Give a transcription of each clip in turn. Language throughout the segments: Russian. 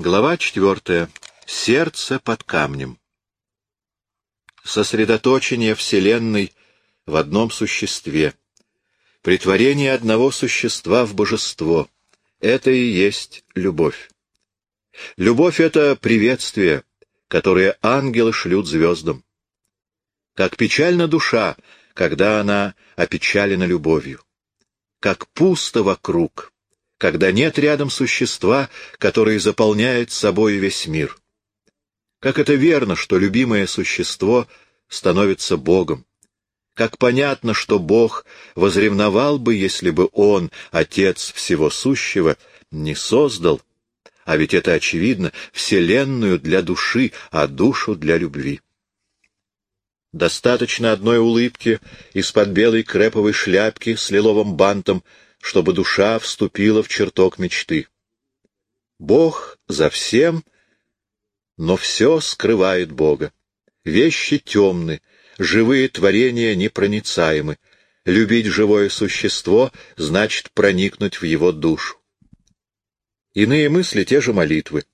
Глава четвертая. Сердце под камнем. Сосредоточение Вселенной в одном существе. Притворение одного существа в божество. Это и есть любовь. Любовь — это приветствие, которое ангелы шлют звездам. Как печальна душа, когда она опечалена любовью. Как пусто вокруг, когда нет рядом существа, которое заполняет собой весь мир. Как это верно, что любимое существо становится Богом. Как понятно, что Бог возревновал бы, если бы Он, Отец всего сущего, не создал, а ведь это очевидно, Вселенную для души, а душу для любви. Достаточно одной улыбки из-под белой креповой шляпки с лиловым бантом — чтобы душа вступила в чертог мечты. Бог за всем, но все скрывает Бога. Вещи темны, живые творения непроницаемы. Любить живое существо значит проникнуть в его душу. Иные мысли — те же молитвы.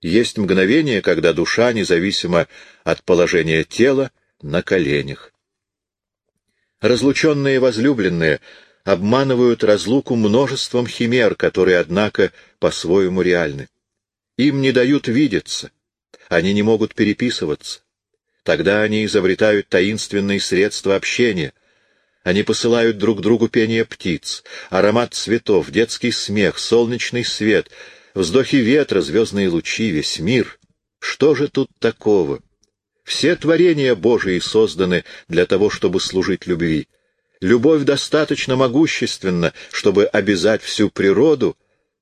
Есть мгновение, когда душа, независимо от положения тела, на коленях. Разлученные возлюбленные обманывают разлуку множеством химер, которые, однако, по-своему реальны. Им не дают видеться, они не могут переписываться. Тогда они изобретают таинственные средства общения. Они посылают друг другу пение птиц, аромат цветов, детский смех, солнечный свет, вздохи ветра, звездные лучи, весь мир. Что же тут такого? Все творения Божии созданы для того, чтобы служить любви. Любовь достаточно могущественна, чтобы обязать всю природу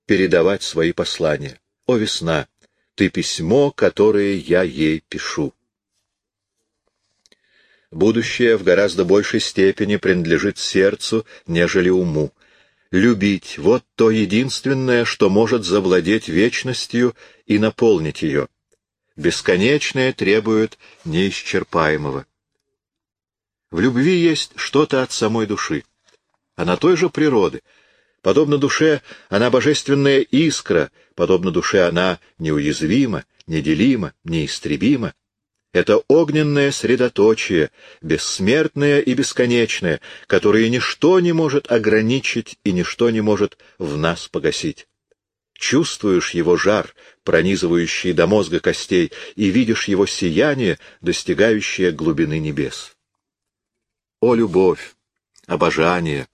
передавать свои послания. О, весна, ты письмо, которое я ей пишу. Будущее в гораздо большей степени принадлежит сердцу, нежели уму. Любить — вот то единственное, что может завладеть вечностью и наполнить ее. Бесконечное требует неисчерпаемого. В любви есть что-то от самой души. Она той же природы. Подобно душе она божественная искра, подобно душе она неуязвима, неделима, неистребима. Это огненное средоточие, бессмертное и бесконечное, которое ничто не может ограничить и ничто не может в нас погасить. Чувствуешь его жар, пронизывающий до мозга костей, и видишь его сияние, достигающее глубины небес. О, любовь, обожание,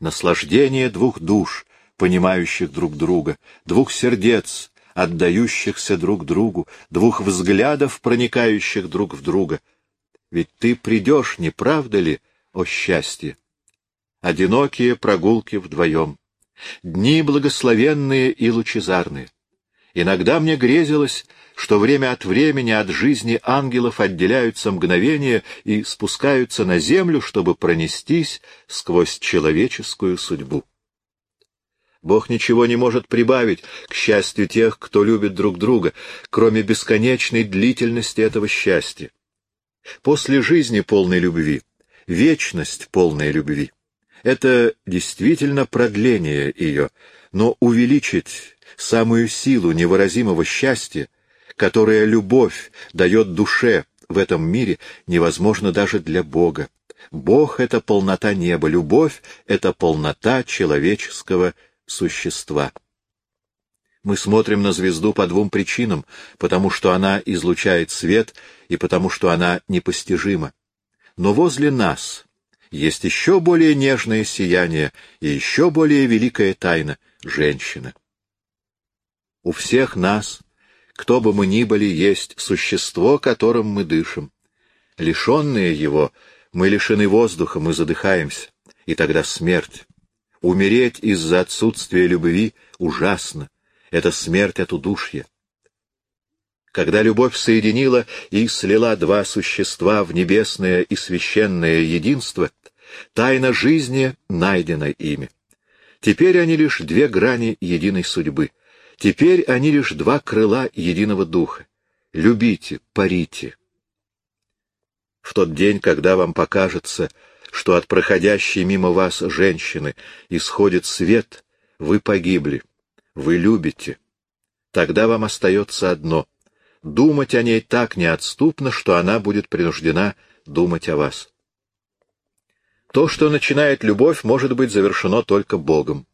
наслаждение двух душ, понимающих друг друга, двух сердец, отдающихся друг другу, двух взглядов, проникающих друг в друга. Ведь ты придешь, не правда ли, о счастье? Одинокие прогулки вдвоем, дни благословенные и лучезарные. Иногда мне грезилось, что время от времени от жизни ангелов отделяются мгновения и спускаются на землю, чтобы пронестись сквозь человеческую судьбу. Бог ничего не может прибавить к счастью тех, кто любит друг друга, кроме бесконечной длительности этого счастья. После жизни полной любви, вечность полной любви — это действительно продление ее, но увеличить самую силу невыразимого счастья, которое любовь дает душе в этом мире, невозможно даже для Бога. Бог — это полнота неба, любовь — это полнота человеческого существа. Мы смотрим на звезду по двум причинам, потому что она излучает свет и потому что она непостижима. Но возле нас есть еще более нежное сияние и еще более великая тайна — женщина. У всех нас, кто бы мы ни были, есть существо, которым мы дышим. Лишенные его, мы лишены воздуха, мы задыхаемся, и тогда смерть. Умереть из-за отсутствия любви ужасно. Это смерть от удушья. Когда любовь соединила и слила два существа в небесное и священное единство, тайна жизни найдена ими. Теперь они лишь две грани единой судьбы — Теперь они лишь два крыла единого духа. Любите, парите. В тот день, когда вам покажется, что от проходящей мимо вас женщины исходит свет, вы погибли. Вы любите. Тогда вам остается одно — думать о ней так неотступно, что она будет принуждена думать о вас. То, что начинает любовь, может быть завершено только Богом.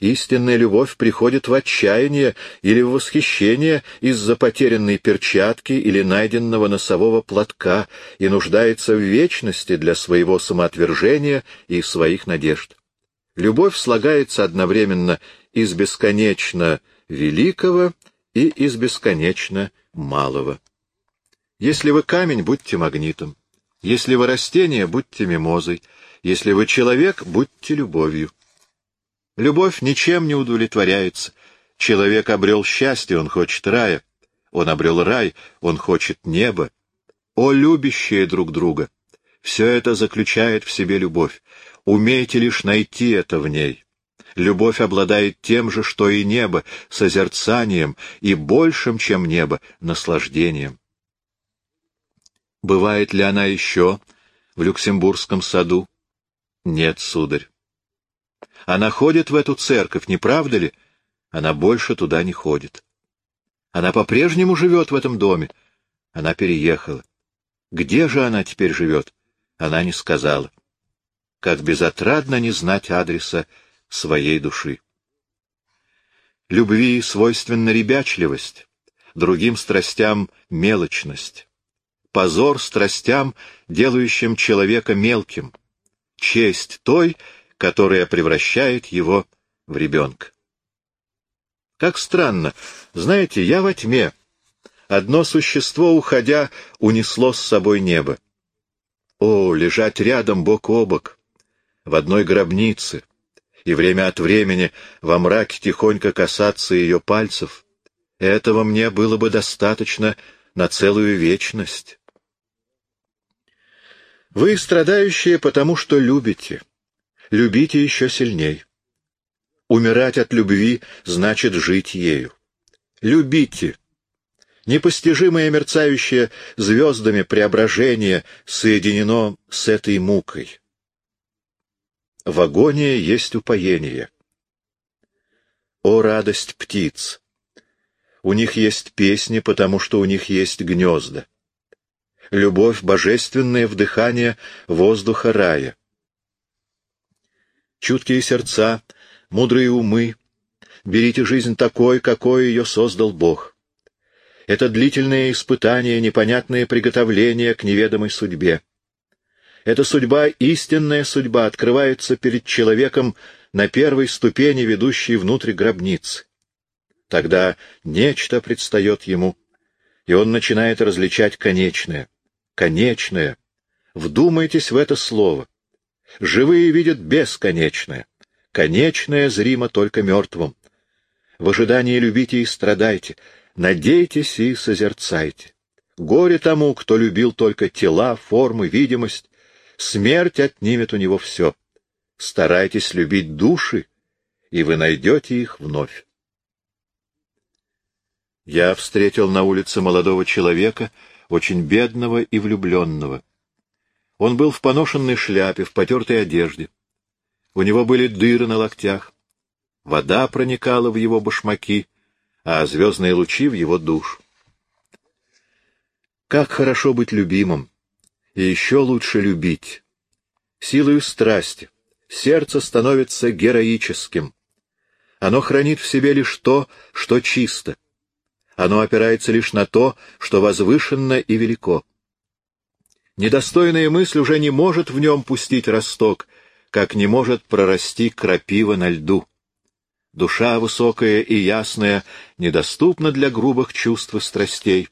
Истинная любовь приходит в отчаяние или в восхищение из-за потерянной перчатки или найденного носового платка и нуждается в вечности для своего самоотвержения и своих надежд. Любовь слагается одновременно из бесконечно великого и из бесконечно малого. Если вы камень, будьте магнитом. Если вы растение, будьте мимозой. Если вы человек, будьте любовью. Любовь ничем не удовлетворяется. Человек обрел счастье, он хочет рая. Он обрел рай, он хочет неба. О, любящие друг друга! Все это заключает в себе любовь. Умейте лишь найти это в ней. Любовь обладает тем же, что и небо, созерцанием и большим, чем небо, наслаждением. Бывает ли она еще в Люксембургском саду? Нет, сударь. Она ходит в эту церковь, не правда ли? Она больше туда не ходит. Она по-прежнему живет в этом доме. Она переехала. Где же она теперь живет? Она не сказала. Как безотрадно не знать адреса своей души. Любви свойственна ребячливость, другим страстям — мелочность. Позор страстям, делающим человека мелким. Честь той, которая превращает его в ребенка. Как странно. Знаете, я во тьме. Одно существо, уходя, унесло с собой небо. О, лежать рядом бок о бок, в одной гробнице, и время от времени во мраке тихонько касаться ее пальцев, этого мне было бы достаточно на целую вечность. Вы страдающие, потому что любите любите еще сильней. Умирать от любви значит жить ею. Любите. Непостижимое мерцающее звездами преображение соединено с этой мукой. В агонии есть упоение. О, радость птиц! У них есть песни, потому что у них есть гнезда. Любовь — божественное вдыхание воздуха рая чуткие сердца, мудрые умы, берите жизнь такой, какой ее создал Бог. Это длительное испытание, непонятное приготовление к неведомой судьбе. Эта судьба, истинная судьба, открывается перед человеком на первой ступени, ведущей внутрь гробницы. Тогда нечто предстает ему, и он начинает различать конечное. Конечное. Вдумайтесь в это слово. Живые видят бесконечное, конечное зримо только мертвым. В ожидании любите и страдайте, надейтесь и созерцайте. Горе тому, кто любил только тела, формы, видимость. Смерть отнимет у него все. Старайтесь любить души, и вы найдете их вновь. Я встретил на улице молодого человека, очень бедного и влюбленного. Он был в поношенной шляпе, в потертой одежде. У него были дыры на локтях. Вода проникала в его башмаки, а звездные лучи — в его душ. Как хорошо быть любимым, и еще лучше любить. Силою страсти сердце становится героическим. Оно хранит в себе лишь то, что чисто. Оно опирается лишь на то, что возвышенно и велико. Недостойная мысль уже не может в нем пустить росток, как не может прорасти крапива на льду. Душа высокая и ясная недоступна для грубых чувств и страстей.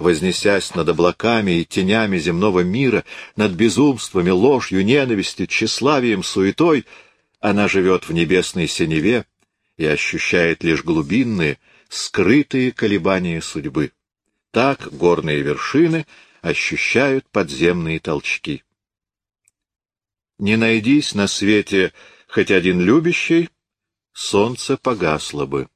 Вознесясь над облаками и тенями земного мира, над безумствами, ложью, ненавистью, тщеславием, суетой, она живет в небесной синеве и ощущает лишь глубинные, скрытые колебания судьбы. Так горные вершины — ощущают подземные толчки. Не найдись на свете хоть один любящий, солнце погасло бы.